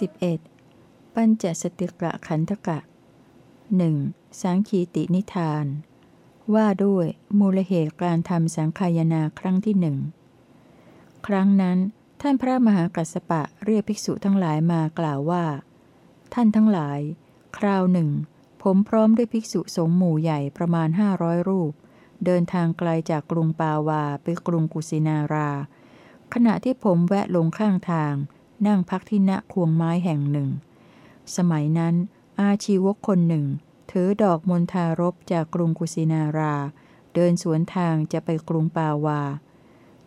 11. ปัญจสติกะขันธกะหนึ่งสังคีตินิทาน ว่าด้วยมูลเหตุการทำสังขายนาครั้งที่หนึ่งครั้งนั้น ท่านพระมหากัสปะเรียกภิกษุทั้งหลายมากล่าวว่า ท่านทั้งหลาย คราวหนึ่ง ผมพร้อมด้วยภิกษุสงฆ์หมู่ใหญ่ประมาณห้าร้อยรูป เดินทางไกลจากกรุงปาวาไปกรุงกุสินารา ขณะที่ผมแวะลงข้างทาง นั่งพักที่ณควงไม้แห่งหนึ่ง สมัยนั้น อาชีวกคนหนึ่ง ถือดอกมณฑารบจากกรุงกุสินารา เดินสวนทางจะไปกรุงปาวา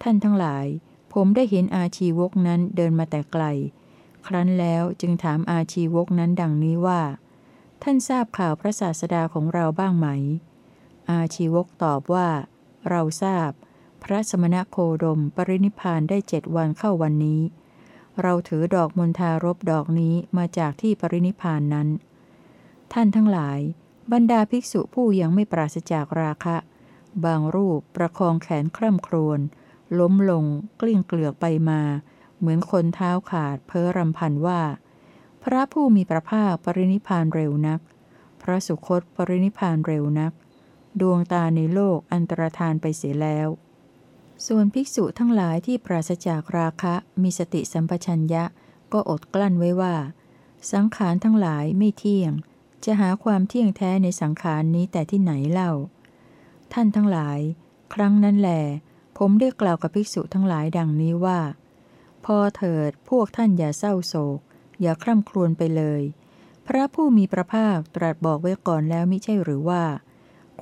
ท่านทั้งหลาย ผมได้เห็นอาชีวกนั้นเดินมาแต่ไกล ครั้นแล้วจึงถามอาชีวกนั้นดังนี้ว่า ท่านทราบข่าวพระศาสดาของเราบ้างไหม อาชีวกตอบว่า เราทราบพระสมณโคดมปรินิพานได้เจ็ดวันเข้าวันนี้ เราถือดอกมณฑารบดอกนี้มาจากที่ปรินิพานนั้น ท่านทั้งหลาย บรรดาภิกษุผู้ยังไม่ปราศจากราคะ บางรูปประคองแขนคร่ำครวญล้มลง กลิ้งเกลือกไปมา เหมือนคนเท้าขาดเพ้อรำพันว่า พระผู้มีพระภาคปรินิพานเร็วนัก พระสุคตปรินิพานเร็วนัก ดวงตาในโลกอันตรธานไปเสียแล้ว ส่วนภิกษุทั้งหลายที่ปราศจากราคะมีสติสัมปชัญญะ ก็อดกลั้นไว้ว่า สังขารทั้งหลายไม่เที่ยง จะหาความเที่ยงแท้ในสังขารนี้แต่ที่ไหนเล่า ท่านทั้งหลาย ครั้งนั้นแหลผมได้กล่าวกับภิกษุทั้งหลายดังนี้ว่า พอเถิดพวกท่านอย่าเศร้าโศก อย่าคร่ำครวญไปเลย พระผู้มีพระภาคตรัสบอกไว้ก่อนแล้วมิใช่หรือว่า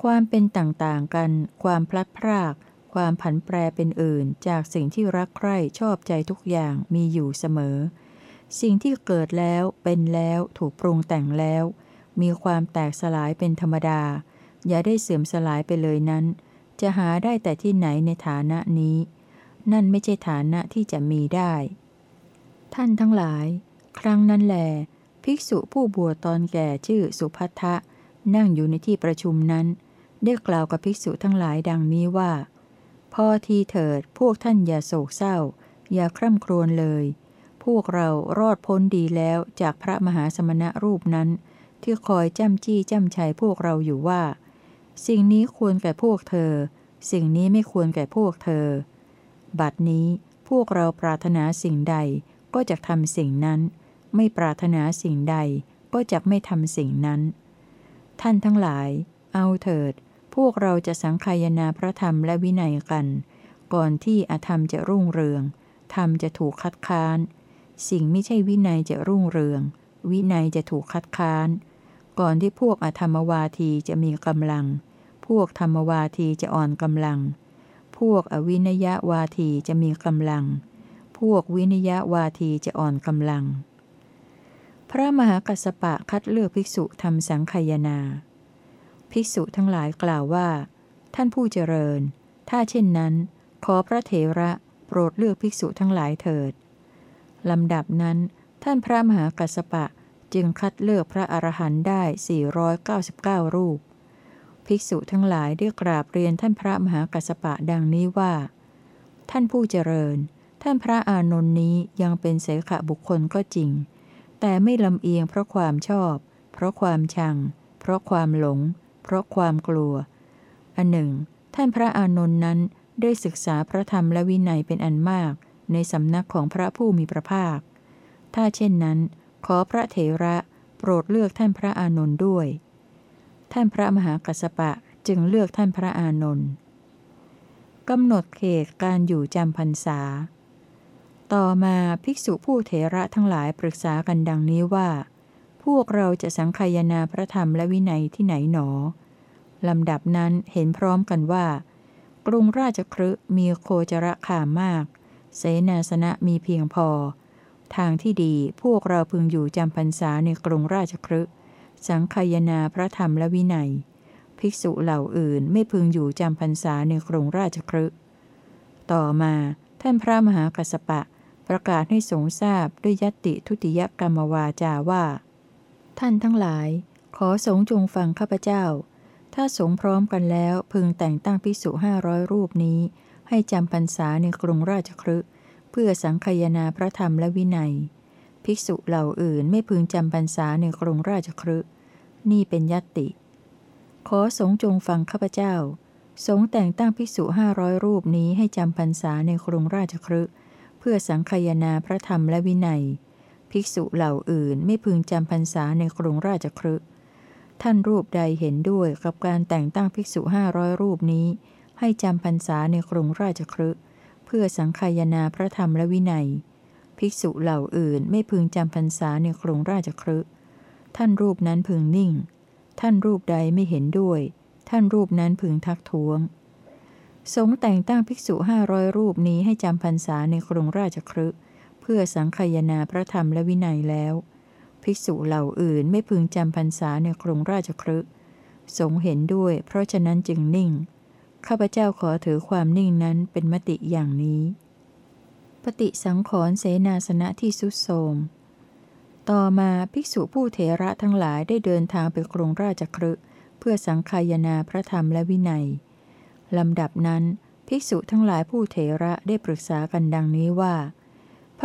ความเป็นต่างๆกัน ความพลัดพราก ความผันแปรเป็นอื่นจากสิ่งที่รักใคร่ชอบใจทุกอย่างมีอยู่เสมอ สิ่งที่เกิดแล้วเป็นแล้วถูกปรุงแต่งแล้ว มีความแตกสลายเป็นธรรมดา อย่าได้เสื่อมสลายไปเลยนั้น จะหาได้แต่ที่ไหนในฐานะนี้ นั่นไม่ใช่ฐานะที่จะมีได้ ท่านทั้งหลาย ครั้งนั้นแล ภิกษุผู้บวชตอนแก่ชื่อสุพัทธะนั่งอยู่ในที่ประชุมนั้น ได้กล่าวกับภิกษุทั้งหลายดังนี้ว่า พอทีเถิดพวกท่านอย่าโศกเศร้า อย่าคร่ำครวญเลย พวกเรารอดพ้นดีแล้วจากพระมหาสมณะรูปนั้น ที่คอยจ้ำจี้จ้ำชัยพวกเราอยู่ว่า สิ่งนี้ควรแก่พวกเธอ สิ่งนี้ไม่ควรแก่พวกเธอ บัดนี้พวกเราปรารถนาสิ่งใดก็จะทำสิ่งนั้น ไม่ปรารถนาสิ่งใดก็จะไม่ทำสิ่งนั้น ท่านทั้งหลาย เอาเถิด พวกเราจะสังคายนาพระธรรมและวินัยกัน ก่อนที่อธรรมจะรุ่งเรือง ธรรมจะถูกคัดค้าน สิ่งไม่ใช่วินัยจะรุ่งเรือง วินัยจะถูกคัดค้าน ก่อนที่พวกอธรรมวาทีจะมีกำลัง พวกธรรมวาทีจะอ่อนกำลัง พวกอวินยวาทีจะมีกำลัง พวกวินยวาทีจะอ่อนกำลัง พระมหากัสสปะคัดเลือกภิกษุทำสังขยนา ภิกษุทั้งหลายกล่าวว่า ท่านผู้เจริญ ถ้าเช่นนั้น ขอพระเถระโปรดเลือกภิกษุทั้งหลายเถิดลำดับนั้น ท่านพระมหากัสปะจึงคัดเลือกพระอรหันต์ได้ 499 รูป ภิกษุทั้งหลายได้กราบเรียนท่านพระมหากัสสปะดังนี้ว่า ท่านผู้เจริญ ท่านพระอานนท์นี้ยังเป็นเสขบุคคลก็จริง แต่ไม่ลำเอียงเพราะความชอบ เพราะความชัง เพราะความหลง เพราะความกลัว อันหนึ่ง ท่านพระอานนท์นั้นได้ศึกษาพระธรรมและวินัยเป็นอันมาก ในสำนักของพระผู้มีพระภาค ถ้าเช่นนั้น ขอพระเถระโปรดเลือกท่านพระอานนท์ด้วย ท่านพระมหากัสสปะจึงเลือกท่านพระอานนท์กำหนดเขตการอยู่จำพรรษา ต่อมาภิกษุผู้เถระทั้งหลายปรึกษากันดังนี้ว่า พวกเราจะสังคายนาพระธรรมและวินัยที่ไหนหนอ ลำดับนั้นเห็นพร้อมกันว่า กรุงราชครึมีโคจรขามมาก เสนาสนะมีเพียงพอ ทางที่ดีพวกเราพึงอยู่จำพรรษาในกรุงราชครึสังคายนาพระธรรมและวินัย ภิกษุเหล่าอื่นไม่พึงอยู่จำพรรษาในกรุงราชครึต่อมาท่านพระมหากัสปะประกาศให้สงทราบด้วยยติทุติยกรรมวาจาว่า ท่านทั้งหลาย ขอสงจงฟังข้าพเจ้า ถ้าสงพร้อมกันแล้วพึงแต่งตั้งภิกษุห้าร้อยรูปนี้ ให้จำพรรษาในกรุงราชครึเพื่อสังคยนาพระธรรมและวินัย ภิกษุเหล่าอื่นไม่พึงจำพรรษาในกรุงราชครึนี่เป็นยัตติ ขอสงจงฟังข้าพเจ้า สงแต่งตั้งภิกษุห้าร้อยรูปนี้ให้จำพรรษาในกรุงราชครึเพื่อสังคยนาพระธรรมและวินัย ภิกษุเหล่าอื่นไม่พึงจำพรรษาในกรุงราชครึท่านรูปใดเห็นด้วยกับการแต่งตั้งภิกษุห้าร้อยรูปนี้ ให้จำพรรษาในกรุงราชครึเพื่อสังคายนาพระธรรมและวินัย ภิกษุเหล่าอื่นไม่พึงจำพรรษาในกรุงราชครึท่านรูปนั้นพึงนิ่ง ท่านรูปใดไม่เห็นด้วย ท่านรูปนั้นพึงทักท้วง สงแต่งตั้งภิกษุห้าร้อยรูปนี้ให้จำพรรษาในกรุงราชครึก เพื่อสังคยนาพระธรรมและวินัยแล้ว ภิกษุเหล่าอื่นไม่พึงจำพรรษาในกรุงราชครึสงเห็นด้วย เพราะฉะนั้นจึงนิ่ง ข้าพเจ้าขอถือความนิ่งนั้นเป็นมติอย่างนี้ ปฏิสังขรเสนาสนะที่สุดโทมต่อมาภิกษุผู้เถระทั้งหลายได้เดินทางไปกรุงราชครึเพื่อสังคายนาพระธรรมและวินัยลำดับนั้น ภิกษุทั้งหลายผู้เถระได้ปรึกษากันดังนี้ว่า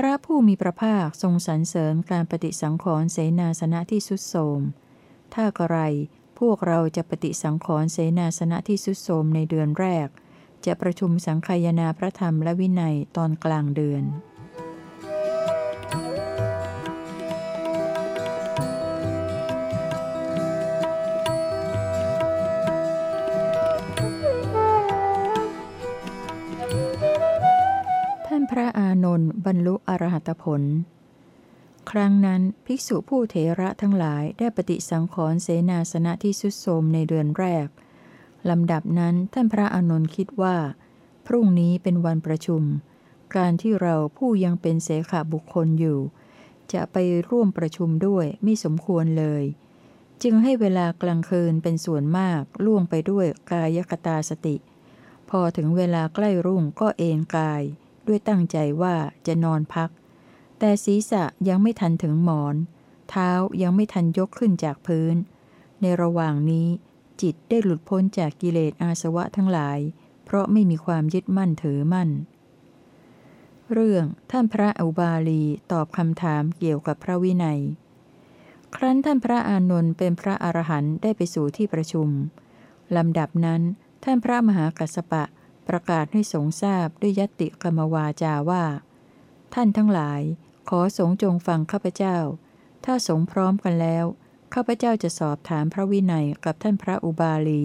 พระผู้มีพระภาคทรงสรรเสริญการปฏิสังขรณ์เสนาสนะที่สุดโทมถ้ากระไรพวกเราจะปฏิสังขรณ์เสนาสนะที่สุดโทมในเดือนแรก จะประชุมสังคายนาพระธรรมและวินัยตอนกลางเดือน พระอานนท์บรรลุอรหัตผล ครั้งนั้นภิกษุผู้เถระทั้งหลายได้ปฏิสังขรณ์เสนาสนะที่สุดโทมในเดือนแรก ลำดับนั้นท่านพระอานนท์คิดว่า พรุ่งนี้เป็นวันประชุม การที่เราผู้ยังเป็นเสขาบุคคลอยู่ จะไปร่วมประชุมด้วยไม่สมควรเลย จึงให้เวลากลางคืนเป็นส่วนมากล่วงไปด้วยกายคตาสติ พอถึงเวลาใกล้รุ่งก็เอนกาย ด้วยตั้งใจว่าจะนอนพัก แต่ศีรษะยังไม่ทันถึงหมอน เท้ายังไม่ทันยกขึ้นจากพื้น ในระหว่างนี้จิตได้หลุดพ้นจากกิเลสอาสวะทั้งหลาย เพราะไม่มีความยึดมั่นถือมั่น เรื่องท่านพระอุบาลีตอบคำถามเกี่ยวกับพระวินัย ครั้นท่านพระอานนท์เป็นพระอรหันต์ได้ไปสู่ที่ประชุมลำดับนั้น ท่านพระมหากัสสปะ ประกาศให้สงทราบด้วยยติกรรมวาจาว่า ท่านทั้งหลาย ขอสงจงฟังข้าพเจ้า ถ้าสงพร้อมกันแล้ว ข้าพเจ้าจะสอบถามพระวินัยกับท่านพระอุบาลี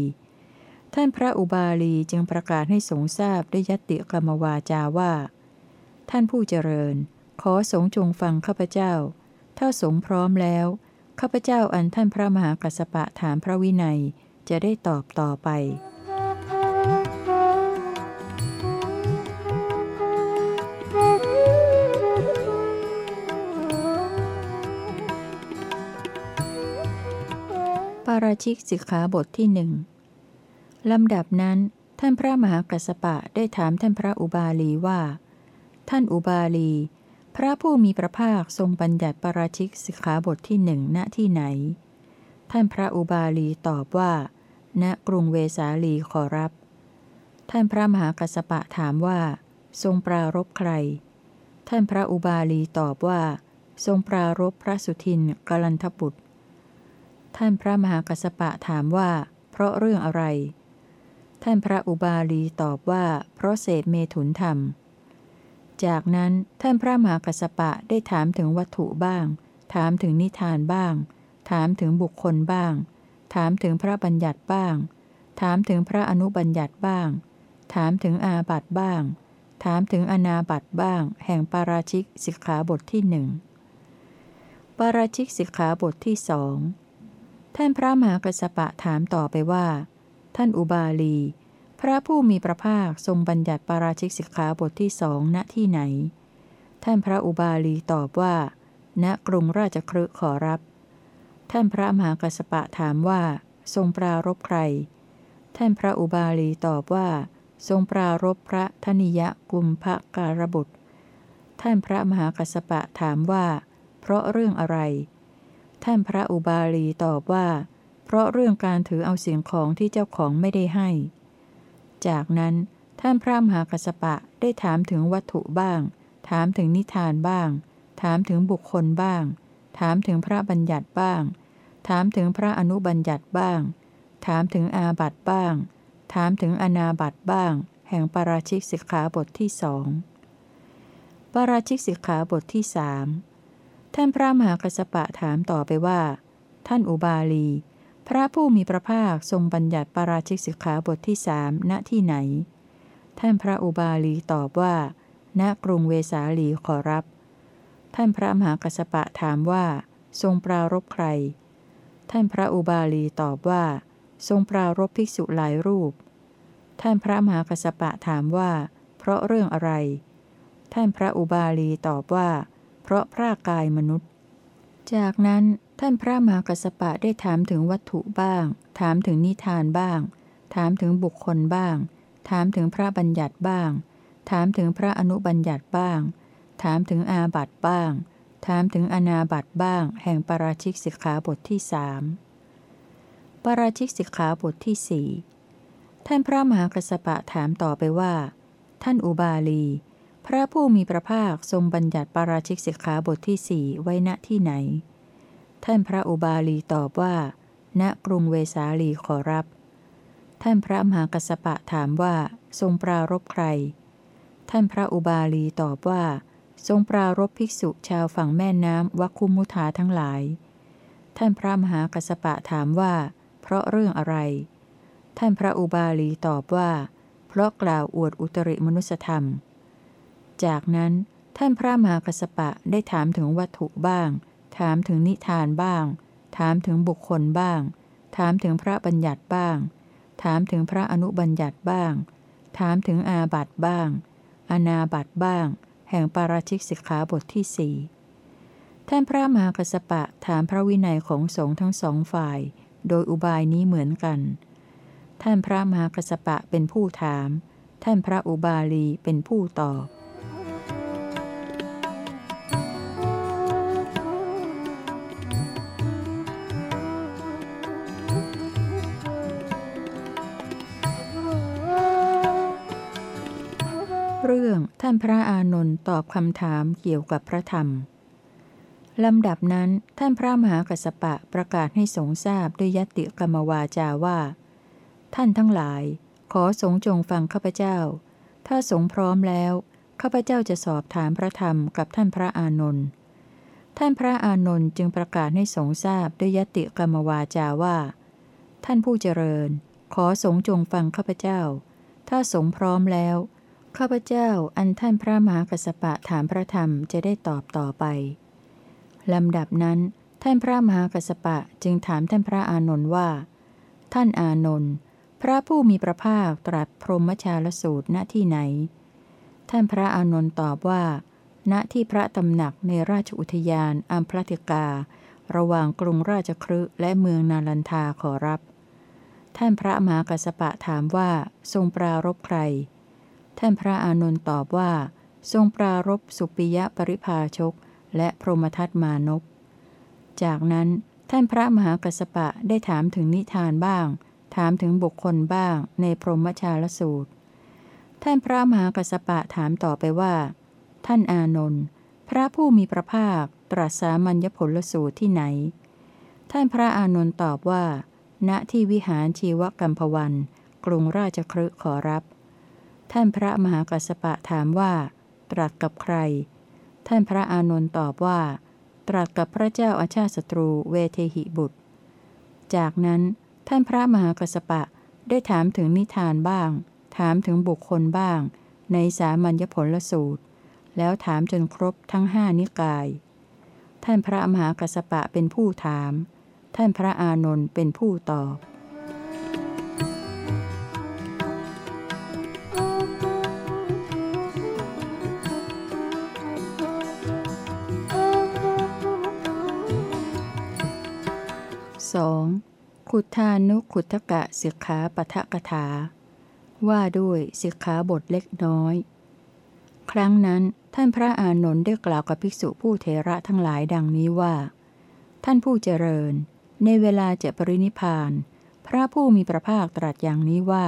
ท่านพระอุบาลีจึงประกาศให้สงทราบด้วยยติกรรมวาจาว่า ท่านผู้เจริญ ขอสงจงฟังข้าพเจ้า ถ้าสงพร้อมแล้ว ข้าพเจ้าอันท่านพระมหากัสปะถามพระวินัยจะได้ตอบต่อไป ราชิกสิกขาบทที่หนึ่งลำดับนั้น ท่านพระมหากัสปะได้ถามท่านพระอุบาลีว่า ท่านอุบาลี พระผู้มีพระภาคทรงบัญญัติปราชิกสิกขาบทที่หนึ่งณที่ไหน ท่านพระอุบาลีตอบว่า ณกรุงเวสาลีขอรับ ท่านพระมหากัสปะถามว่า ทรงปรารบใคร ท่านพระอุบาลีตอบว่า ทรงปรารบพระสุทินกลันทบุตร ท่านพระมหากัสปะถามว่า เพราะเรื่องอะไร ท่านพระอุบาลีตอบว่า เพราะเสพเมถุนธรรม จากนั้นท่านพระมหากัสปะได้ถามถึงวัตถุบ้าง ถามถึงนิทานบ้าง ถามถึงบุคคลบ้าง ถามถึงพระบัญญัติบ้าง ถามถึงพระอนุบัญญัติบ้าง ถามถึงอาบัติบ้าง ถามถึงอนาบัติบ้าง แห่งปาราชิกสิกขาบทที่หนึ่งปาราชิกสิกขาบทที่สอง ท่านพระมหากัสปะถามต่อไปว่า ท่านอุบาลี พระผู้มีพระภาคทรงบัญญัติปาราชิกสิกขาบทที่สองณที่ไหน ท่านพระอุบาลีตอบว่า ณกรุงราชครึขอรับ ท่านพระมหากัสปะถามว่า ทรงปรารบใคร ท่านพระอุบาลีตอบว่า ทรงปรารบพระธนิยะกุมภการบุตร ท่านพระมหากัสปะถามว่า เพราะเรื่องอะไร ท่านพระอุบาลีตอบว่า เพราะเรื่องการถือเอาสิ่งของที่เจ้าของไม่ได้ให้ จากนั้นท่านพระมหากัสปะได้ถามถึงวัตถุบ้าง ถามถึงนิทานบ้าง ถามถึงบุคคลบ้าง ถามถึงพระบัญญัติบ้าง ถามถึงพระอนุบัญญัติบ้าง ถามถึงอาบัติบ้าง ถามถึงอนาบัติบ้าง แห่งปราชิกสิกขาบทที่สองปราชิกสิกขาบทที่สาม ท่านพระมหากัสปะถามต่อไปว่า ท่านอุบาลี พระผู้มีพระภาคทรงบัญญัติปาราชิกสิกขาบทที่สามณที่ไหน ท่านพระอุบาลีตอบว่า ณกรุงเวสาลีขอรับ ท่านพระมหากัสปะถามว่า ทรงปรารบใคร ท่านพระอุบาลีตอบว่า ทรงปรารบภิกษุหลายรูป ท่านพระมหากัสปะถามว่า เพราะเรื่องอะไร ท่านพระอุบาลีตอบว่า เพราะพระกายมนุษย์ จากนั้นท่านพระมหากัสปะได้ถามถึงวัตถุบ้าง ถามถึงนิทานบ้าง ถามถึงบุคคลบ้าง ถามถึงพระบัญญัติบ้าง ถามถึงพระอนุบัญญัติบ้าง ถามถึงอาบัติบ้าง ถามถึงอนาบัติบ้าง แห่งปราชิกสิกขาบทที่สามปราชิกสิกขาบทที่สี่ท่านพระมหากัสปะถามต่อไปว่า ท่านอุบาลี พระผู้มีพระภาคทรงบัญญัติปาราชิกสิกขาบทที่สี่ไว้ณที่ไหน ท่านพระอุบาลีตอบว่า ณกรุงเวสาลีขอรับ ท่านพระมหากัสปะถามว่าทรงปรารบใคร ท่านพระอุบาลีตอบว่า ทรงปรารบภิกษุชาวฝั่งแม่น้ำวัคคุมุธาทั้งหลาย ท่านพระมหากัสปะถามว่า เพราะเรื่องอะไร ท่านพระอุบาลีตอบว่า เพราะกล่าวอวดอุตริมนุสธรรม จากนั้นท่านพระมหากัสปะได้ถามถึงวัตถุบ้าง ถามถึงนิทานบ้าง ถามถึงบุคคลบ้าง ถามถึงพระบัญญัติบ้าง ถามถึงพระอนุบัญญัติบ้าง ถามถึงอาบัติบ้าง อนาบัติบ้าง แห่งปาราชิกสิกขาบทที่สี่ท่านพระมหากัสปะถามพระวินัยของสงฆ์ทั้งสองฝ่าย โดยอุบายนี้เหมือนกัน ท่านพระมหากัสปะเป็นผู้ถาม ท่านพระอุบาลีเป็นผู้ตอบ ท่านพระอานนท์ตอบคำถามเกี่ยวกับพระธรรมลำดับนั้นท่านพระมหากัสปะประกาศให้สงทราบด้วยยติกรรมวาจาว่า ท่านทั้งหลาย ขอสงจงฟังข้าพเจ้า ถ้าสงพร้อมแล้วข้าพเจ้าจะสอบถามพระธรรมกับท่านพระอานนท์ท่านพระอานนท์จึงประกาศให้สงทราบด้วยยติกรรมวาจาว่า ท่านผู้เจริญ ขอสงจงฟังข้าพเจ้า ถ้าสงพร้อมแล้ว ข้าพเจ้าอันท่านพระมหากัสปะถามพระธรรมจะได้ตอบต่อไปลำดับนั้น ท่านพระมหากัสปะจึงถามท่านพระอานนท์ว่า ท่านอานนท์พระผู้มีพระภาคตรัสพรหมชาลสูตรณที่ไหน ท่านพระอานนท์ตอบว่า ณที่พระตำหนักในราชอุทยานอัมพลติกา ระหว่างกรุงราชครึและเมืองนาลันทาขอรับ ท่านพระมหากัสปะถามว่าทรงปรารบใคร ท่านพระอานนท์ตอบว่า ทรงปรารบสุปิยะปริภาชก และพรหมทัตมานพ จากนั้นท่านพระมหากัสปะได้ถามถึงนิทานบ้าง ถามถึงบุคคลบ้างในพรหมชาลสูตร ท่านพระมหากัสปะถามต่อไปว่า ท่านอานนท์พระผู้มีพระภาคตรัสสามัญญผลสูตรที่ไหน ท่านพระอานนท์ตอบว่า ณที่วิหารชีวกัมพวัน กรุงราชครึขอรับ ท่านพระมหากัสปะถามว่า ตรัสกับใคร ท่านพระอานนท์ตอบว่า ตรัสกับพระเจ้าอาชาติศัตรูเวเทหิบุตร จากนั้นท่านพระมหากัสปะได้ถามถึงนิทานบ้าง ถามถึงบุคคลบ้าง ในสามัญญผลสูตร แล้วถามจนครบทั้งห้านิกาย ท่านพระมหากัสปะเป็นผู้ถาม ท่านพระอานนท์เป็นผู้ตอบ ขุทานุขุทกะสิกขาปทะกถา ว่าด้วยสิกขาบทเล็กน้อย ครั้งนั้นท่านพระอานนท์ได้กล่าวกับภิกษุผู้เทระทั้งหลายดังนี้ว่า ท่านผู้เจริญ ในเวลาจะปรินิพาน พระผู้มีพระภาคตรัสอย่างนี้ว่า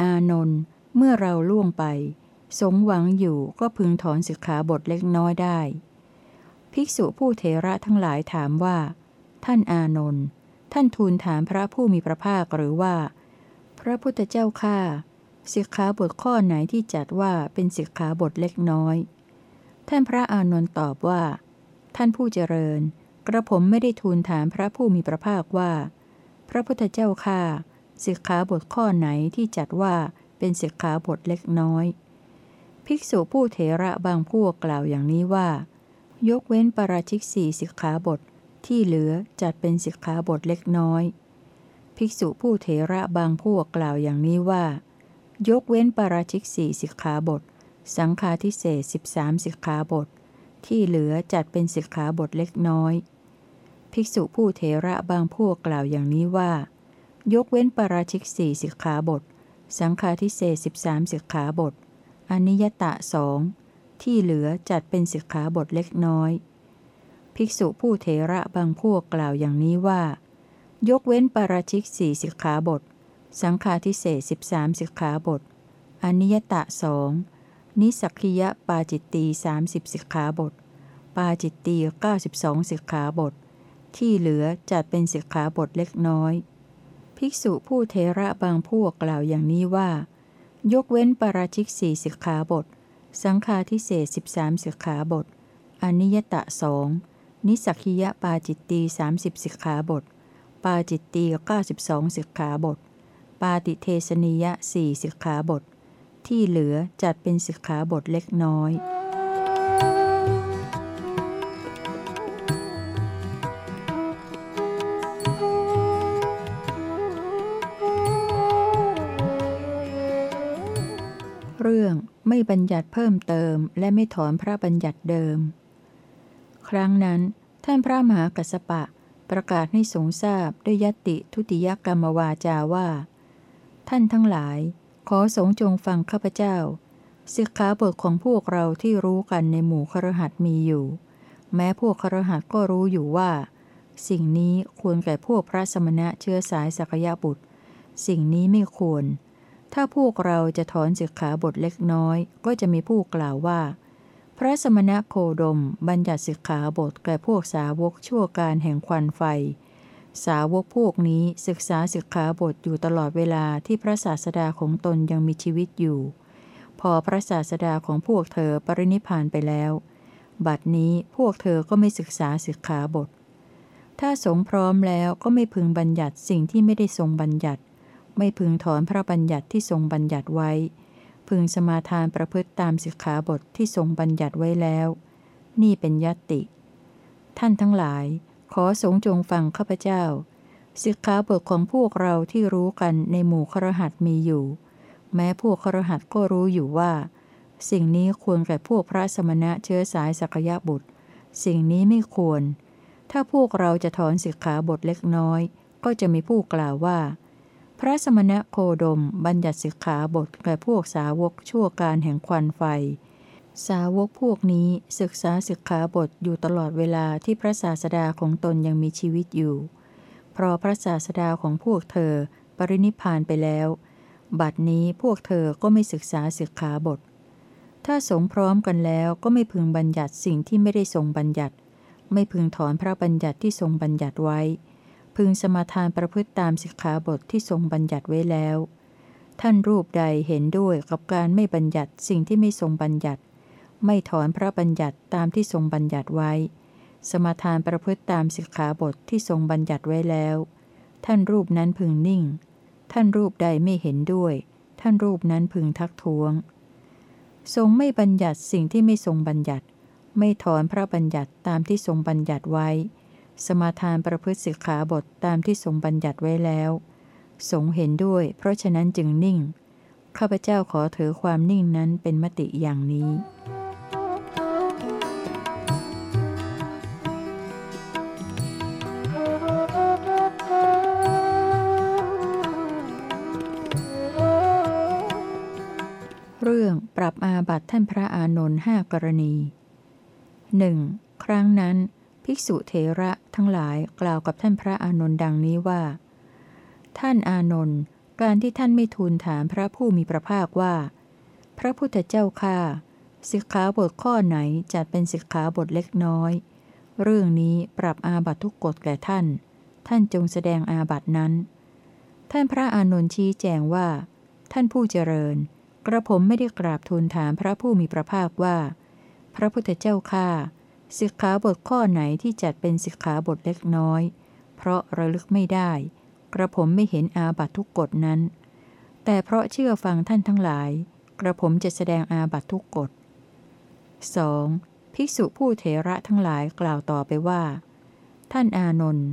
อานนท์เมื่อเราล่วงไป สมหวังอยู่ก็พึงถอนสิกขาบทเล็กน้อยได้ ภิกษุผู้เทระทั้งหลายถามว่า ท่านอานนท์ ท่านทูลถามพระผู้มีพระภาคหรือว่า พระพุทธเจ้าข้าสิกขาบทข้อไหนที่จัดว่าเป็นสิกขาบทเล็กน้อย ท่านพระอานนท์ตอบว่า ท่านผู้เจริญ กระผมไม่ได้ทูลถามพระผู้มีพระภาคว่า พระพุทธเจ้าข้าสิกขาบทข้อไหนที่จัดว่าเป็นสิกขาบทเล็กน้อย ภิกษุผู้เถระบางพวกกล่าวอย่างนี้ว่า ยกเว้นปราชิกสี่สิกขาบท ที่เหลือจัดเป็นสิกขาบทเล็กน้อย ภิกษุผู้เถระบางพวกกล่าวอย่างนี้ว่า ยกเว้นปราชิกสี่สิกขาบท สังฆาทิเศษสิบสามสิกขาบท ที่เหลือจัดเป็นสิกขาบทเล็กน้อย ภิกษุผู้เถระบางพวกกล่าวอย่างนี้ว่า ยกเว้นปราชิกสี่สิกขาบท สังฆาทิเศษสิบสามสิกขาบทอนิยตะสองที่เหลือจัดเป็นสิกขาบทเล็กน้อย ภิกษุผู้เทระบางพวกกล่าวอย่างนี้ว่า ยกเว้นปาราชิกสี่สิกขาบท สังฆาทิเศษสิบสามสิกขาบท อนิยตะสองนิสักยะปาจิตตีสามสิบสิกขาบท ปาจิตตีเก้าสิบสองสิกขาบท ที่เหลือจัดเป็นสิกขาบทเล็กน้อย ภิกษุผู้เทระบางพวกกล่าวอย่างนี้ว่า ยกเว้นปาราชิกสี่สิกขาบท สังฆาทิเศษสิบสามสิกขาบท อนิยตะสอง นิสักคียปาจิตตีสามสิบสิกขาบท ปาจิตตีเก้าสิบสองสิกขาบท ปาติเทสนิยะสี่สิกขาบท ที่เหลือจัดเป็นสิกขาบทเล็กน้อยเรื่องไม่บัญญัติเพิ่มเติมและไม่ถอนพระบัญญัติเดิม ครั้งนั้น ท่านพระมหากัสปะ ประกาศให้สงทราบด้วยยติทุติยกรรมวาจาว่า ท่านทั้งหลาย ขอสงจงฟังข้าพเจ้าสิกขาบทของพวกเราที่รู้กันในหมู่ครหัสมีอยู่ แม้พวกครหัสก็รู้อยู่ว่า สิ่งนี้ควรแก่พวกพระสมณะเชื้อสายสักยะบุตร สิ่งนี้ไม่ควร ถ้าพวกเราจะถอนสิกขาบทเล็กน้อย ก็จะมีผู้กล่าวว่า พระสมณะโคดมบัญญัติสิกขาบทแก่พวกสาวกชั่วการแห่งควันไฟ สาวกพวกนี้ศึกษาสิกขาบทอยู่ตลอดเวลาที่พระศาสดาของตนยังมีชีวิตอยู่ พอพระศาสดาของพวกเธอปรินิพานไปแล้ว บัดนี้พวกเธอก็ไม่ศึกษาสิกขาบท ถ้าสงพร้อมแล้วก็ไม่พึงบัญญัติสิ่งที่ไม่ได้ทรงบัญญัติ ไม่พึงถอนพระบัญญัติที่ทรงบัญญัติไว้ พึงสมาทานประพฤติตามสิกขาบทที่ทรงบัญญัติไว้แล้ว นี่เป็นยติ ท่านทั้งหลาย ขอสงจงฟังข้าพเจ้าสิกขาบทของพวกเราที่รู้กันในหมู่ครหัสมีอยู่ แม้พวกครหัสก็รู้อยู่ว่า สิ่งนี้ควรแก่พวกพระสมณะเชื้อสายสักยะบุตร สิ่งนี้ไม่ควร ถ้าพวกเราจะถอนสิกขาบทเล็กน้อย ก็จะมีผู้กล่าวว่า พระสมณะโคดมบัญญัติสิกขาบทแก่พวกสาวกชั่วการแห่งควันไฟ สาวกพวกนี้ศึกษาสิกขาบทอยู่ตลอดเวลาที่พระศาสดาของตนยังมีชีวิตอยู่ เพราะพระศาสดาของพวกเธอปรินิพานไปแล้ว บัดนี้พวกเธอก็ไม่ศึกษาสิกขาบท ถ้าสงพร้อมกันแล้วก็ไม่พึงบัญญัติสิ่งที่ไม่ได้ทรงบัญญัติ ไม่พึงถอนพระบัญญัติที่ทรงบัญญัติไว้ พึงสมาทานประพฤติตามสิกขาบทที่ทรงบัญญัติไว้แล้ว ท่านรูปใดเห็นด้วยกับการไม่บัญญัติสิ่งที่ไม่ทรงบัญญัติ ไม่ถอนพระบัญญัติตามที่ทรงบัญญัติไว้ สมาทานประพฤติตามสิกขาบทที่ทรงบัญญัติไว้แล้ว ท่านรูปนั้นพึงนิ่ง ท่านรูปใดไม่เห็นด้วย ท่านรูปนั้นพึงทักท้วง ทรงไม่บัญญัติสิ่งที่ไม่ทรงบัญญัติ ไม่ถอนพระบัญญัติตามที่ทรงบัญญัติไว้ สมาทานประพฤติสิกขาบทตามที่ทรงบัญญัติไว้แล้ว สงเห็นด้วย เพราะฉะนั้นจึงนิ่ง ข้าพเจ้าขอถือความนิ่งนั้นเป็นมติอย่างนี้เรื่องปรับอาบัตท่านพระอานนท์ห้ากรณีหนึ่งครั้งนั้น ภิกษุเทระทั้งหลายกล่าวกับท่านพระอานนท์ดังนี้ว่า ท่านอานนท์การที่ท่านไม่ทูลถามพระผู้มีพระภาคว่า พระพุทธเจ้าข้าสิกขาบทข้อไหนจัดเป็นสิกขาบทเล็กน้อย เรื่องนี้ปรับอาบัตทุกกฎแก่ท่าน ท่านจงแสดงอาบัตนั้น ท่านพระอานนท์ชี้แจงว่า ท่านผู้เจริญ กระผมไม่ได้กราบทูลถามพระผู้มีพระภาคว่า พระพุทธเจ้าข้า สิกขาบทข้อไหนที่จัดเป็นสิกขาบทเล็กน้อย เพราะระลึกไม่ได้ กระผมไม่เห็นอาบัตทุกกฎนั้น แต่เพราะเชื่อฟังท่านทั้งหลาย กระผมจะแสดงอาบัตทุกกฎ 2. ภิกษุผู้เถระทั้งหลายกล่าวต่อไปว่า ท่านอานนท์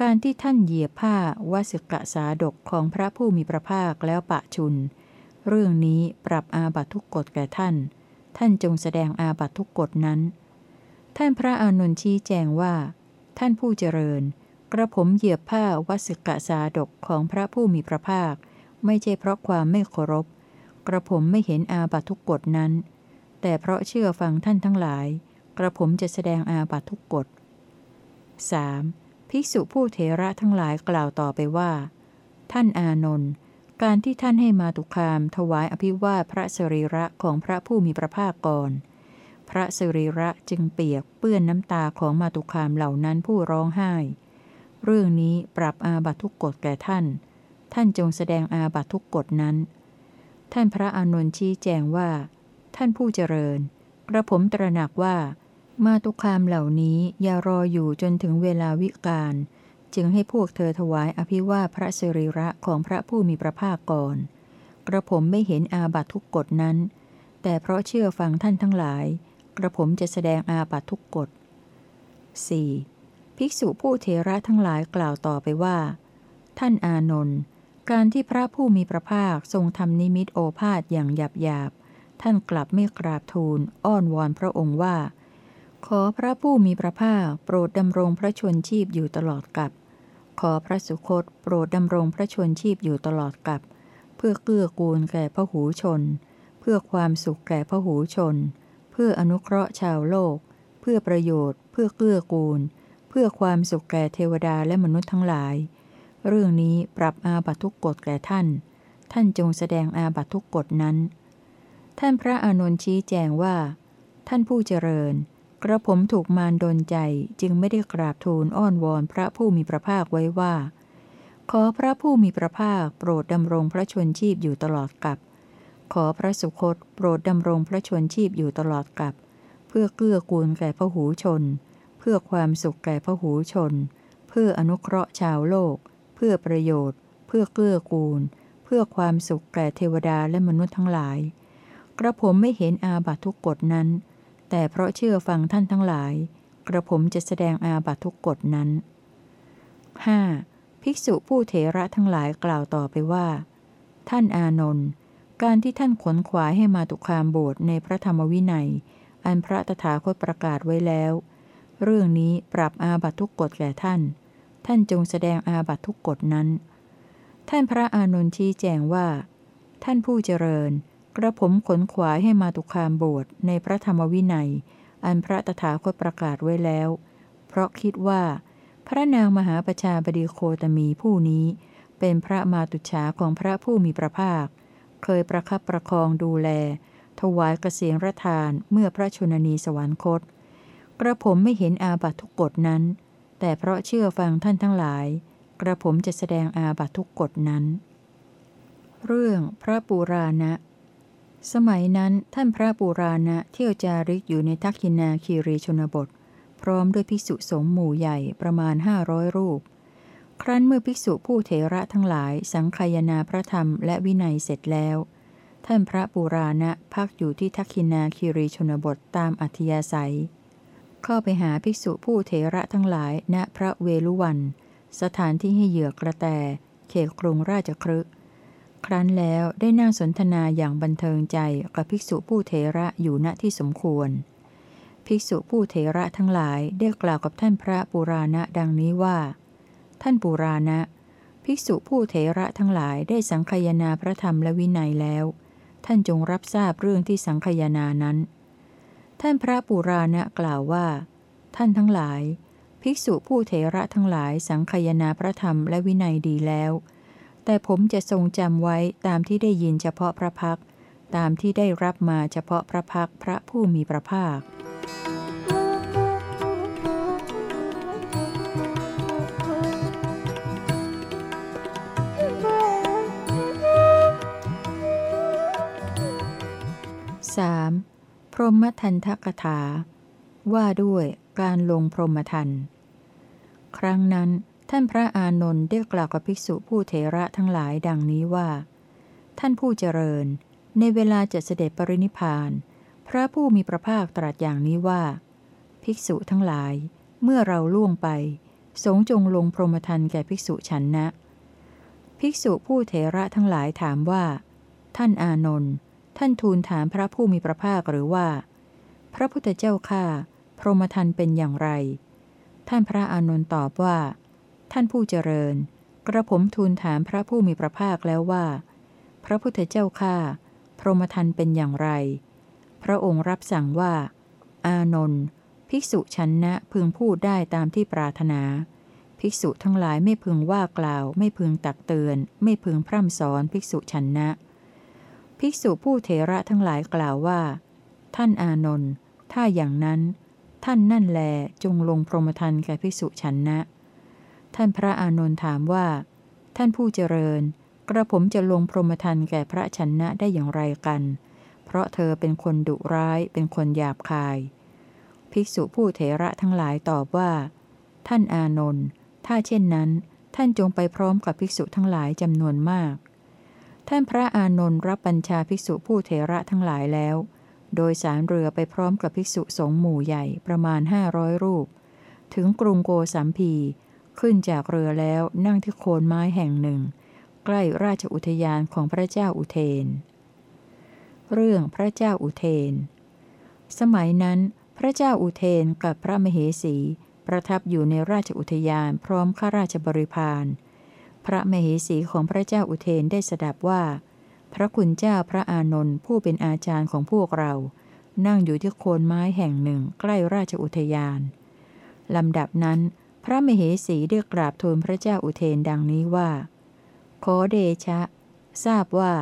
การที่ท่านเหยียบผ้าวาสิกะสาดกของพระผู้มีพระภาคแล้วปะชุน เรื่องนี้ปรับอาบัตทุกกฎแก่ท่าน ท่านจงแสดงอาบัตทุกกฎนั้น ท่านพระอานนท์ชี้แจงว่า ท่านผู้เจริญ กระผมเหยียบผ้าวาสิกะสาดกของพระผู้มีพระภาค ไม่ใช่เพราะความไม่เคารพ กระผมไม่เห็นอาบัตทุกกฎนั้น แต่เพราะเชื่อฟังท่านทั้งหลาย กระผมจะแสดงอาบัตทุกกฎ 3. ภิกษุผู้เถระทั้งหลายกล่าวต่อไปว่า ท่านอานนท์การที่ท่านให้มาตุคามถวายอภิวาทพระสรีระของพระผู้มีพระภาคก่อน พระสิรีระจึงเปียกเปื้อนน้ำตาของมาตุคามเหล่านั้นผู้ร้องไห้ เรื่องนี้ปรับอาบัตทุกกฎแก่ท่าน ท่านจงแสดงอาบัตทุกกฎนั้น ท่านพระอานนท์ชี้แจงว่า ท่านผู้เจริญ กระผมตระหนักว่า มาตุคามเหล่านี้อย่ารออยู่จนถึงเวลาวิกาลจึงให้พวกเธอถวายอภิวาพระสิรีระของพระผู้มีพระภาคก่อนกระผมไม่เห็นอาบัตทุกกฎนั้น แต่เพราะเชื่อฟังท่านทั้งหลาย กระผมจะแสดงอาบัตทุกกฎ 4. ภิกษุผู้เทระทั้งหลายกล่าวต่อไปว่า ท่านอานนท์การที่พระผู้มีพระภาคทรงทำนิมิตโอภาษอย่างหยาบหยาบท่านกลับไม่กราบทูลอ้อนวอนพระองค์ว่า ขอพระผู้มีพระภาคโปรดดำรงพระชนชีพอยู่ตลอดกับขอพระสุคตโปรดดำรงพระชนชีพอยู่ตลอดกับ เพื่อเกื้อกูลแก่พระหูชน เพื่อความสุขแก่พระหูชน พื่ออนุเคราะห์ชาวโลก เพื่อประโยชน์ เพื่อเกื้อกูล เพื่อความสุขแก่เทวดาและมนุษย์ทั้งหลาย เรื่องนี้ปรับอาบัตทุกกฎแก่ท่าน ท่านจงแสดงอาบัตทุกกฎนั้น ท่านพระอานนท์ชี้แจงว่า ท่านผู้เจริญ กระผมถูกมารดนใจจึงไม่ได้กราบทูลอ้อนวอนพระผู้มีพระภาคไว้ว่า ขอพระผู้มีพระภาคโปรดดำรงพระชนชีพอยู่ตลอดกับ ขอพระสุคตโปรดดำรงพระชนชีพอยู่ตลอดกับ เพื่อเกื้อกูลแก่พระหูชน เพื่อความสุขแก่พระหูชน เพื่ออนุเคราะห์ชาวโลก เพื่อประโยชน์ เพื่อเกื้อกูล เพื่อความสุขแก่เทวดาและมนุษย์ทั้งหลาย กระผมไม่เห็นอาบัตทุกกฎนั้น แต่เพราะเชื่อฟังท่านทั้งหลาย กระผมจะแสดงอาบัตทุกกฎนั้น 5. ภิกษุผู้เถระทั้งหลายกล่าวต่อไปว่า ท่านอานนท์ การที่ท่านขนขวายให้มาตุคามโบวชในพระธรรมวินัย อันพระตถาคตประกาศไว้แล้ว เรื่องนี้ปรับอาบัตทุกกฎแก่ท่าน ท่านจงแสดงอาบัตทุกกฎนั้น ท่านพระอานนท์ชี้แจงว่า ท่านผู้เจริญ กระผมขนขวายให้มาตุคามโบวชในพระธรรมวินัย อันพระตถาคตประกาศไว้แล้ว เพราะคิดว่า พระนางมหาประชาบดีโคตมีผู้นี้ เป็นพระมาตุฉาของพระผู้มีพระภาค เคยประคับประคองดูแล ถวายกเกษียรทานเมื่อพระชนนีสวรรคต กระผมไม่เห็นอาบัตทุกกฎนั้น แต่เพราะเชื่อฟังท่านทั้งหลาย กระผมจะแสดงอาบัตทุกกฎนั้น เรื่องพระปูราณะ สมัยนั้นท่านพระปูราณะเที่ยวจาริกอยู่ในทักษินาคีรีชนบท พร้อมด้วยภิกษุสงฆ์หมู่ใหญ่ประมาณห้าร้อยรูป ครั้นเมื่อภิกษุผู้เถระทั้งหลายสังคายนาพระธรรมและวินัยเสร็จแล้ว ท่านพระปูราณะพักอยู่ที่ทักษินาคีรีชนบทตามอัธยาศัย เข้าไปหาภิกษุผู้เถระทั้งหลายณพระเวลุวัน สถานที่ให้เหยื่อกระแต เขตกรุงราชครึกครั้นแล้วได้นั่งสนทนาอย่างบันเทิงใจกับภิกษุผู้เถระอยู่ณที่สมควร ภิกษุผู้เถระทั้งหลายได้กล่าวกับท่านพระปุราณะดังนี้ว่า ท่านปุราณะ ภิกษุผู้เถระทั้งหลายได้สังคายนาพระธรรมและวินัยแล้ว ท่านจงรับทราบเรื่องที่สังคายนานั้น ท่านพระปุราณะกล่าวว่า ท่านทั้งหลาย ภิกษุผู้เถระทั้งหลายสังคายนาพระธรรมและวินัยดีแล้ว แต่ผมจะทรงจำไว้ตามที่ได้ยินเฉพาะพระพักตามที่ได้รับมาเฉพาะพระพักพระผู้มีพระภาค 3. พรหมทันทกถา ว่าด้วยการลงพรหมทัน ครั้งนั้นท่านพระอานนท์ได้กล่าวกับภิกษุผู้เถระทั้งหลายดังนี้ว่า ท่านผู้เจริญ ในเวลาจะเสด็จปรินิพาน พระผู้มีพระภาคตรัสอย่างนี้ว่า ภิกษุทั้งหลาย เมื่อเราล่วงไป สงจงลงพรหมทันแก่ภิกษุฉันนะ ภิกษุผู้เถระทั้งหลายถามว่า ท่านอานนท์ ท่านทูลถามพระผู้มีพระภาคหรือว่า พระพุทธเจ้าข้าพรหมทันเป็นอย่างไร ท่านพระอานนท์ตอบว่า ท่านผู้เจริญ กระผมทูลถามพระผู้มีพระภาคแล้วว่า พระพุทธเจ้าข้าพรหมทันเป็นอย่างไร พระองค์รับสั่งว่า อานนท์ภิกษุชันนะพึงพูดได้ตามที่ปรารถนา ภิกษุทั้งหลายไม่พึงว่ากล่าว ไม่พึงตักเตือน ไม่พึงพร่ำสอนภิกษุชันนะ ภิกษุผู้เถระทั้งหลายกล่าวว่า ท่านอานนท์ถ้าอย่างนั้น ท่านนั่นแลจงลงพรหมทันแก่ภิกษุฉันนะ ท่านพระอานนท์ถามว่า ท่านผู้เจริญ กระผมจะลงพรหมทันแก่พระชันนะได้อย่างไรกัน เพราะเธอเป็นคนดุร้ายเป็นคนหยาบคาย ภิกษุผู้เถระทั้งหลายตอบว่า ท่านอานนท์ถ้าเช่นนั้น ท่านจงไปพร้อมกับภิกษุทั้งหลายจำนวนมาก ท่านพระอานนท์รับบัญชาภิกษุผู้เถระทั้งหลายแล้ว โดยสารเรือไปพร้อมกับภิกษุสงฆ์หมู่ใหญ่ประมาณห้าร้อยรูป ถึงกรุงโกสัมพี ขึ้นจากเรือแล้วนั่งที่โคนไม้แห่งหนึ่ง ใกล้ราชอุทยานของพระเจ้าอุเทน เรื่องพระเจ้าอุเทน สมัยนั้น พระเจ้าอุเทนกับพระมเหสี ประทับอยู่ในราชอุทยานพร้อมข้าราชบริพาร พระมเหสีของพระเจ้าอุเทนได้สดับว่า พระคุณเจ้าพระอานนท์ผู้เป็นอาจารย์ของพวกเรา นั่งอยู่ที่โคนไม้แห่งหนึ่งใกล้ราชอุทยานลำดับนั้น พระมเหสีได้กราบทูลพระเจ้าอุเทนดังนี้ว่า ขอเดชะ ทราบว่า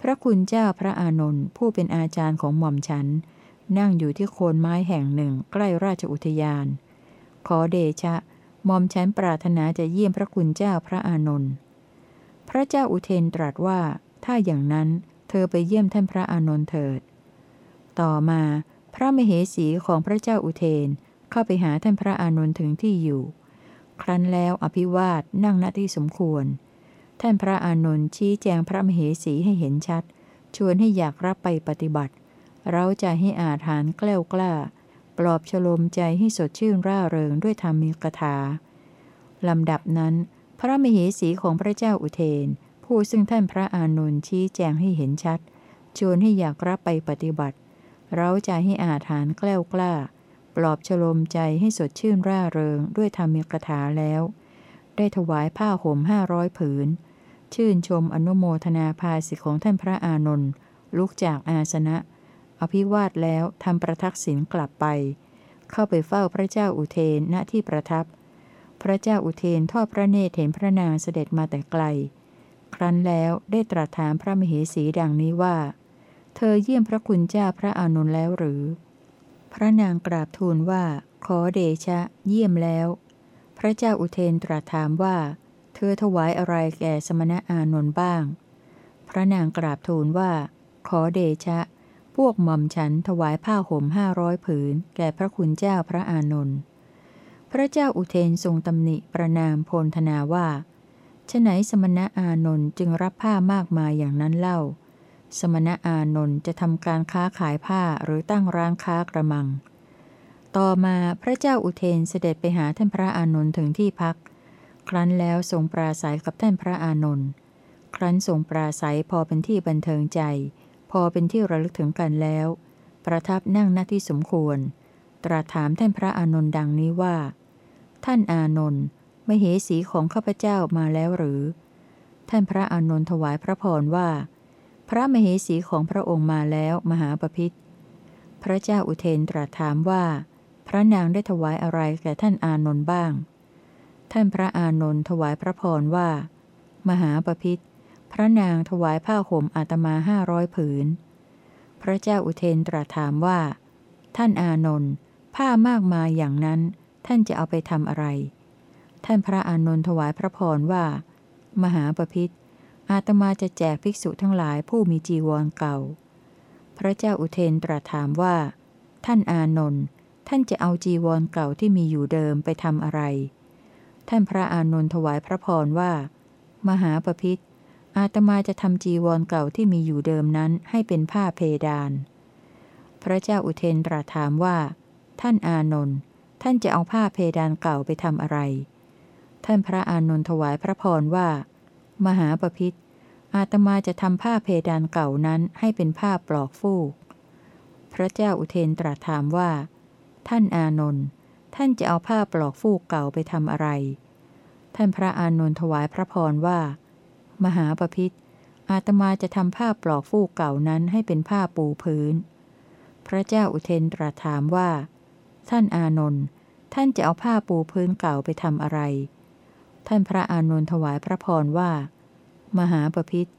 พระคุณเจ้าพระอานนท์ผู้เป็นอาจารย์ของหม่อมฉัน นั่งอยู่ที่โคนไม้แห่งหนึ่งใกล้ราชอุทยาน ขอเดชะ มอมฉันปรารถนาจะเยี่ยมพระคุณเจ้าพระอานนท์ พระเจ้าอุเทนตรัสว่า ถ้าอย่างนั้นเธอไปเยี่ยมท่านพระอานนท์เถิด ต่อมาพระมเหสีของพระเจ้าอุเทนเข้าไปหาท่านพระอานนท์ถึงที่อยู่ ครั้นแล้วอภิวาสนั่งณที่สมควร ท่านพระอานนท์ชี้แจงพระมเหสีให้เห็นชัด ชวนให้อยากรับไปปฏิบัติ เราจะให้อาถานแกล้วกล้า ปลอบฉลมใจให้สดชื่นร่าเริงด้วยธรรมีกถาลำดับนั้น พระมเหสีของพระเจ้าอุเทน ผู้ซึ่งท่านพระอานนท์ชี้แจงให้เห็นชัด ชวนให้อยากรับไปปฏิบัติ เราใจให้อาถานแกล้วกล้า ปลอบฉลมใจให้สดชื่นร่าเริงด้วยธรรมีกถาแล้ว ได้ถวายผ้าห่มห้าร้อยผืน ชื่นชมอนุโมทนาภาสิของท่านพระอานนท์ลุกจากอาสนะ อภิวาทแล้วทำประทักษิณกลับไป เข้าไปเฝ้าพระเจ้าอุเทนณที่ประทับ พระเจ้าอุเทนทอดพระเนตรเห็นพระนางเสด็จมาแต่ไกล ครั้นแล้วได้ตรัสถามพระมเหสีดังนี้ว่า เธอเยี่ยมพระคุณเจ้าพระอานนท์แล้วหรือ พระนางกราบทูลว่า ขอเดชะ เยี่ยมแล้ว พระเจ้าอุเทนตรัสถามว่า เธอถวายอะไรแก่สมณะอานนท์บ้าง พระนางกราบทูลว่า ขอเดชะ วกหม่อมฉันถวายผ้าห่มห้าร้อยผืน แก่พระคุณเจ้าพระอานนท์พระเจ้าอุเทนทรงตำหนิประนามโพลธนาว่าฉไหนสมณะอานนท์จึงรับผ้ามากมายอย่างนั้นเล่า สมณะอานนท์จะทำการค้าขายผ้าหรือตั้งร้านค้ากระมัง ต่อมาพระเจ้าอุเทนเสด็จไปหาท่านพระอานนท์ถึงที่พัก ครั้นแล้วทรงปราศัยกับท่านพระอานนท์ ครั้นทรงปราศัยพอเป็นที่บันเทิงใจ พอเป็นที่ระลึกถึงกันแล้ว ประทับนั่งหน้าที่สมควร ตรัสถามท่านพระอานนท์ดังนี้ว่า ท่านอานนท์มเหสีของข้าพเจ้ามาแล้วหรือ ท่านพระอานนท์ถวายพระพรว่า พระมเหสีของพระองค์มาแล้วมหาปพิธพระเจ้าอุเทนตรัสถามว่า พระนางได้ถวายอะไรแก่ท่านอานนท์บ้าง ท่านพระอานนท์ถวายพระพรว่า มหาปพิธ พระนางถวายผ้าห่มอาตมาห้าร้อยผืน พระเจ้าอุเทนตรัสถามว่า ท่านอานนท์ผ้ามากมายอย่างนั้น ท่านจะเอาไปทำอะไร ท่านพระอานนท์ถวายพระพรว่า มหาปพิธอาตมาจะแจกภิกษุทั้งหลายผู้มีจีวรเก่า พระเจ้าอุเทนตรัสถามว่า ท่านอานนท์ท่านจะเอาจีวรเก่าที่มีอยู่เดิมไปทำอะไร ท่านพระอานนท์ถวายพระพรว่า มหาปพิธ อาตมาจะทำจีวรเก่าที่มีอยู่เดิมนั้นให้เป็นผ้าเพดาน พระเจ้าอุเทนตรัสถามว่า ท่านอานนท์ท่านจะเอาผ้าเพดานเก่าไปทำอะไร ท่านพระอานนท์ถวายพระพรว่า มหาปพิธอาตมาจะทำผ้าเพดานเก่านั้นให้เป็นผ้าปลอกฟูก พระเจ้าอุเทนตรัสถามว่า ท่านอานนท์ท่านจะเอาผ้าปลอกฟูกเก่าไปทำอะไร ท่านพระอานนท์ถวายพระพรว่า มหาปพิธอาตมาจะทำผ้าปลอกฟูกเก่านั้นให้เป็นผ้าปูพื้น พระเจ้าอุเทนตรัสถามว่า ท่านอานนท์ท่านจะเอาผ้าปูพื้นเก่าไปทำอะไร ท่านพระอานนท์ถวายพระพรว่า มหาปพิธ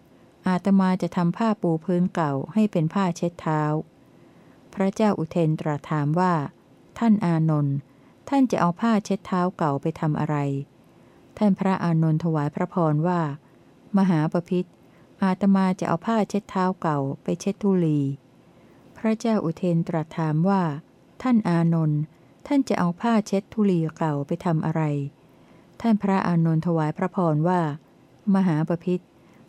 อาตมาจะทำผ้าปูพื้นเก่าให้เป็นผ้าเช็ดเท้า พระเจ้าอุเทนตรัสถามว่า ท่านอานนท์ท่านจะเอาผ้าเช็ดเท้าเก่าไปทำอะไร ท่านพระอานนท์ถวายพระพรว่า มหาปพิธอาตมาจะเอาผ้าเช็ดเท้าเก่าไปเช็ดทุลี พระเจ้าอุเทนตรัสถามว่า ท่านอานนท์ท่านจะเอาผ้าเช็ดทุลีเก่าไปทำอะไร ท่านพระอานนท์ถวายพระพรว่า มหาปพิธ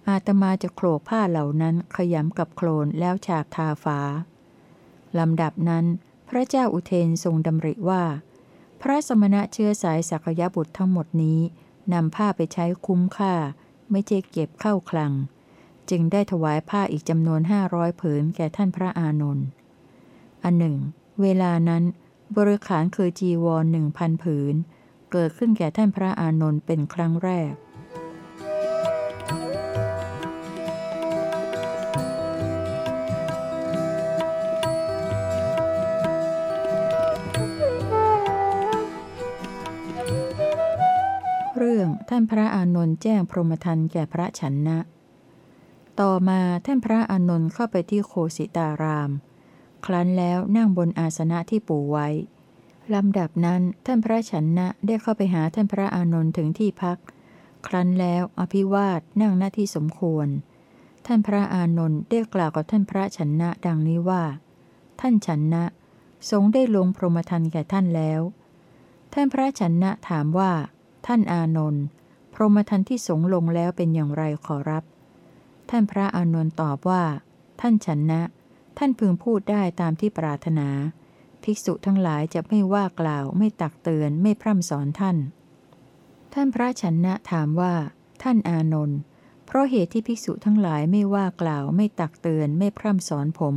อาตมาจะโขลกผ้าเหล่านั้นขยำกับโคลนแล้วฉาบทาฟ้าลำดับนั้น พระเจ้าอุเทนทรงดำริว่า พระสมณะเชื้อสายสักยบุตรทั้งหมดนี้นำผ้าไปใช้คุ้มค่า ไม่ใช่เก็บเข้าคลัง จึงได้ถวายผ้าอีกจำนวนห้าร้อยผืนแก่ท่านพระอานนท์อันหนึ่ง เวลานั้นบริขารคือจีวรหนึ่งพันผืน เกิดขึ้นแก่ท่านพระอานนท์เป็นครั้งแรก รื่องท่านพระอานนท์แจ้งพรหมทันแก่พระฉันนะ ต่อมาท่านพระอานนท์เข้าไปที่โคสิตาราม ครั้นแล้วนั่งบนอาสนะที่ปูไว้ ลำดับนั้นท่านพระฉันนะได้เข้าไปหาท่านพระอานนท์ถึงที่พัก ครั้นแล้วอภิวาสนั่งหน้าที่สมควร ท่านพระอานนท์ได้กล่าวกับท่านพระฉันนะดังนี้ว่า ท่านฉันนะสงได้ลงพรหมทันแก่ท่านแล้ว ท่านพระฉันนะถามว่า ท่านอานนท์พรหมทันที่สงลงแล้วเป็นอย่างไรขอรับ ท่านพระอานนท์ตอบว่า ท่านฉันนะ ท่านพึงพูดได้ตามที่ปรารถนา ภิกษุทั้งหลายจะไม่ว่ากล่าว ไม่ตักเตือนไม่พร่ำสอนท่าน ท่านพระฉันนะถามว่า ท่านอานนท์เพราะเหตุที่ภิกษุทั้งหลายไม่ว่ากล่าว ไม่ตักเตือน ไม่พร่ำสอนผม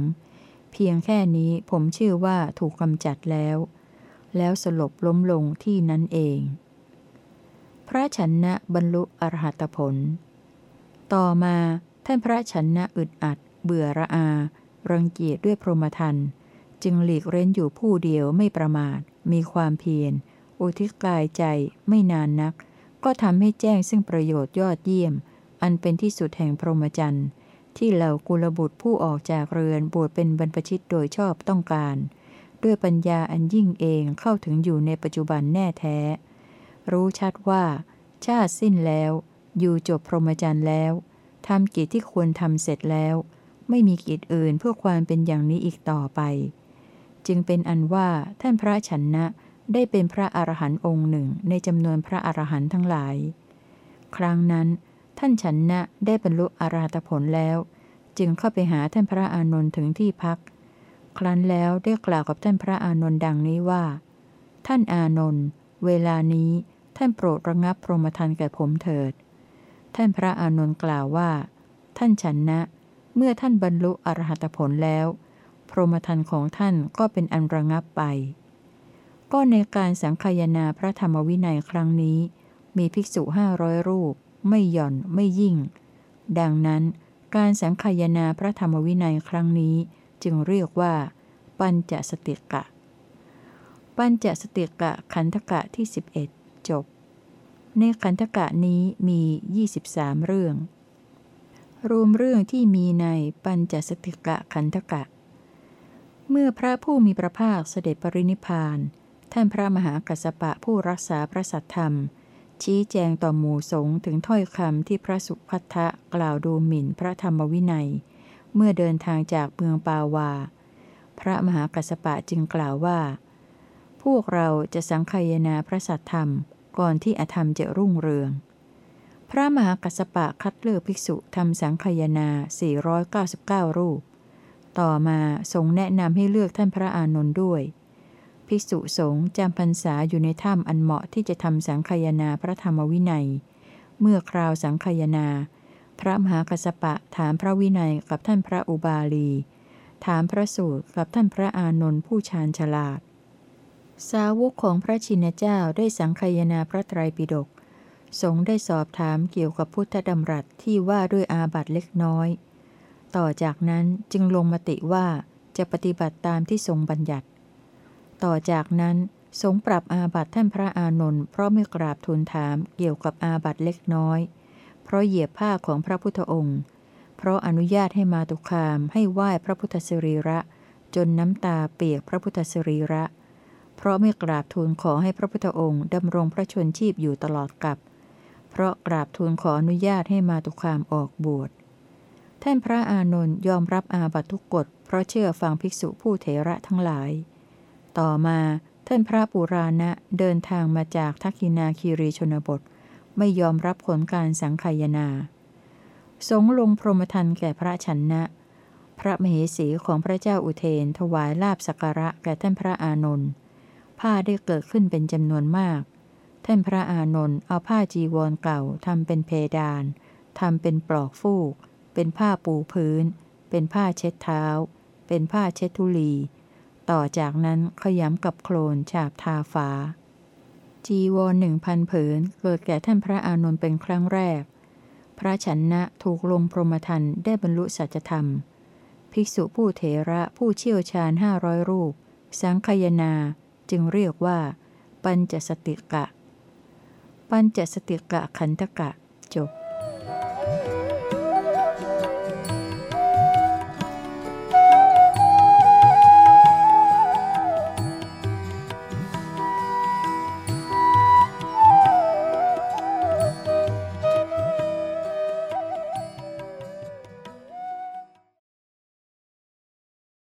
เพียงแค่นี้ผมชื่อว่าถูกกำจัดแล้ว แล้วสลบล้มลงที่นั้นเอง พระฉันนะบรรลุอรหัตผล ต่อมาท่านพระฉันนะอึดอัด เบื่อระอา รังเกียจด้วยพรหมทันจึงหลีกเร้นอยู่ผู้เดียวไม่ประมาท มีความเพียร อุทิศกายใจไม่นานนัก ก็ทำให้แจ้งซึ่งประโยชน์ยอดเยี่ยม อันเป็นที่สุดแห่งพรหมจรรย์ที่เหล่ากุลบุตรผู้ออกจากเรือนบวชเป็นบรรพชิตโดยชอบต้องการ ด้วยปัญญาอันยิ่งเองเข้าถึงอยู่ในปัจจุบันแน่แท้ รู้ชัดว่า ชาติสิ้นแล้ว อยู่จบพรหมจรรย์แล้วทำกิจที่ควรทำเสร็จแล้ว ไม่มีกิจอื่นเพื่อความเป็นอย่างนี้อีกต่อไป จึงเป็นอันว่าท่านพระฉันนะได้เป็นพระอรหันต์องค์หนึ่งในจำนวนพระอรหันต์ทั้งหลาย ครั้งนั้น ท่านฉันนะได้บรรลุอรหัตผลแล้ว จึงเข้าไปหาท่านพระอานนท์ถึงที่พัก ครั้นแล้วได้กล่าวกับท่านพระอานนท์ดังนี้ว่า ท่านอานนท์เวลานี้ ท่านโปรดระงับพรหมทันแก่ผมเถิด ท่านพระอานนท์กล่าวว่า ท่านฉันนะ เมื่อท่านบรรลุอรหัตผลแล้ว พรหมทันของท่านก็เป็นอันระงับไป ก็ในการสังคายนาพระธรรมวินัยครั้งนี้ มีภิกษุห้าร้อยรูป ไม่หย่อนไม่ยิ่ง ดังนั้นการสังคายนาพระธรรมวินัยครั้งนี้จึงเรียกว่า ปัญจสติกะ ปัญจสติกะขันธกะที่11 จบ ในขันธกะนี้มี 23 เรื่อง รวมเรื่องที่มีในปัญจสติกะขันธกะ เมื่อพระผู้มีพระภาคเสด็จปรินิพาน ท่านพระมหากัสสปะผู้รักษาพระสัทธรรม ชี้แจงต่อหมู่สงฆ์ถึงถ้อยคำที่พระสุพัทธะกล่าวดูหมิ่นพระธรรมวินัย เมื่อเดินทางจากเมืองปาวา พระมหากัสปะจึงกล่าวว่าพวกเราจะสังคายนาพระสัทธรรม ก่อนที่อธรรมจะรุ่งเรือง พระมหากัสปะคัดเลือกภิกษุทำสังคยนา 499 รูป ต่อมาทรงแนะนำให้เลือกท่านพระอานนท์ด้วย ภิกษุสงฆ์จำพรรษาอยู่ในถ้ำอันเหมาะที่จะทำสังคยนาพระธรรมวินัย เมื่อคราวสังคยนา พระมหากัสปะถามพระวินัยกับท่านพระอุบาลี ถามพระสูตรกับท่านพระอานนท์ผู้ชาญฉลาด สาวกของพระชินเจ้าได้สังคายนาพระไตรปิฎกสงได้สอบถามเกี่ยวกับพุทธดำรัสที่ว่าด้วยอาบัตเล็กน้อย ต่อจากนั้นจึงลงมติว่าจะปฏิบัติตามที่ทรงบัญญัติ ต่อจากนั้นสงปรับอาบัตท่านพระอานนท์เพราะไม่กราบทูลถามเกี่ยวกับอาบัตเล็กน้อย เพราะเหยียบผ้าของพระพุทธองค์ เพราะอนุญาตให้มาตุคามให้ไหว้พระพุทธสรีระ จนน้ำตาเปียกพระพุทธสรีระ เพราะไม่กราบทูลขอให้พระพุทธองค์ดำรงพระชนชีพอยู่ตลอดกับ เพราะกราบทูลขออนุญาตให้มาตุคามออกบวช ท่านพระอานนท์ยอมรับอาบัตทุกกฎ เพราะเชื่อฟังภิกษุผู้เถระทั้งหลาย ต่อมาท่านพระปุราณะเดินทางมาจากทักษินาคีรีชนบท ไม่ยอมรับผลการสังคายนา สงลงพรหมทันแก่พระชนนะ พระมเหสีของพระเจ้าอุเทนถวายลาบสักการะแก่ท่านพระอานนท์ ผ้าได้เกิดขึ้นเป็นจำนวนมาก ท่านพระอานนท์เอาผ้าจีวรเก่าทำเป็นเพดานทำเป็นปลอกฟูก เป็นผ้าปูพื้น เป็นผ้าเช็ดเท้า เป็นผ้าเช็ดทุลี ต่อจากนั้นขยำกับโคลนฉาบทาฝาจีวรหนึ่งพันผืนเกิดแก่ท่านพระอานนท์เป็นครั้งแรก พระชนนะถูกลงพรหมทันได้บรรลุสัจธรรม ภิกษุผู้เถระผู้เชี่ยวชาญห้าร้อยรูป สังคยนา จึงเรียกว่า ปัญจสติกะ ปัญจสติกะขันธกะจบ